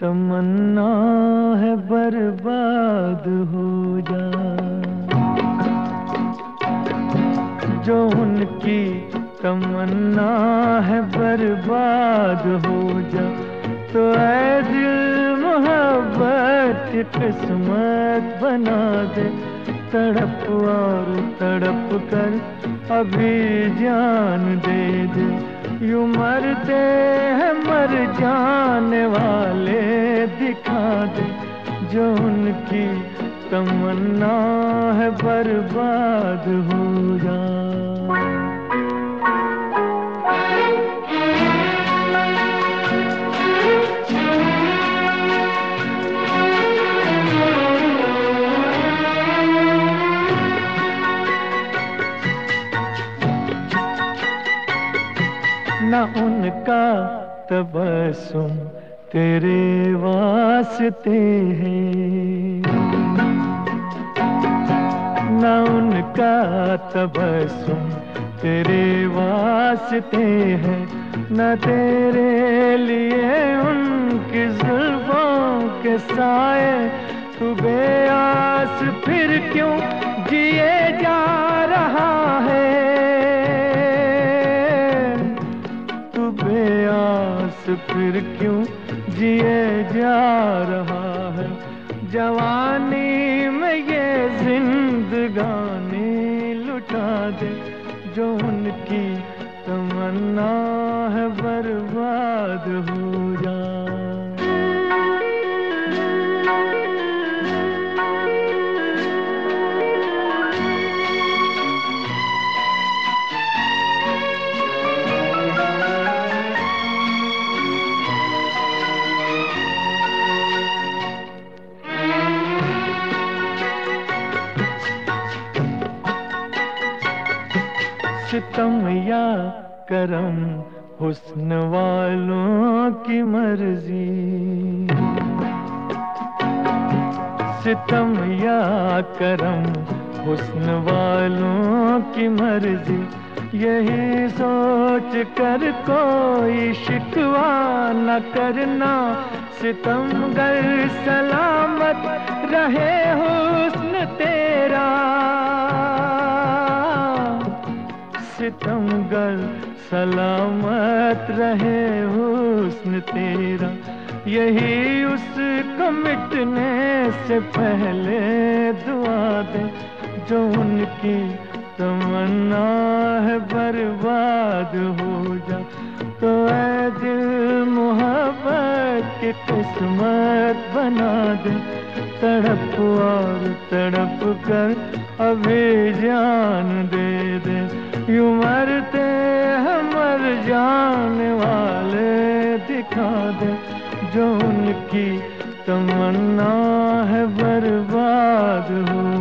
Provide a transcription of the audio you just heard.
तमन्ना है बर्बाद हो जा। जो उनकी तमन्ना है बर्बाद हो जा। तो ऐ दिल मोहब्बत किस्मत बना दे। तड़प और तड़प कर अभी जान दे दे। यू मरते हैं मर जाने वाले दिखा दे, जो उनकी तमन्ना है बर्बाद हो जा न उनका तबसुम तेरे वास्ते हैं। न उनका तबसुम तेरे वास्ते हैं। न तेरे लिए उनकी जुल्फों के साए तू बेआस फिर क्यों जिए फिर क्यों जिए जा रहा है? जवानी में ये जिंदगानी लुटा दे, जो उनकी तमन्ना है सितम या करम, हुस्न वालों की मर्ज़ी। सितम या करम, हुस्न वालों की मर्ज़ी। यही सोच कर कोई शिकवा न करना। सितम गर सलामत रहे हुस्न तेरा। सितमगर सलामत रहे हुस्न तेरा। यही उसको मिटने से पहले दुआ दे, जो उनकी तमन्ना है बर्बाद हो जा। तो ऐ दिल मोहब्बत की किस्मत बना दे, तड़प और तड़प कर अभी जान दे दे। यू मरते हमर मर जाने वाले दिखा दे। जो उनकी तमन्ना है बर्बाद हो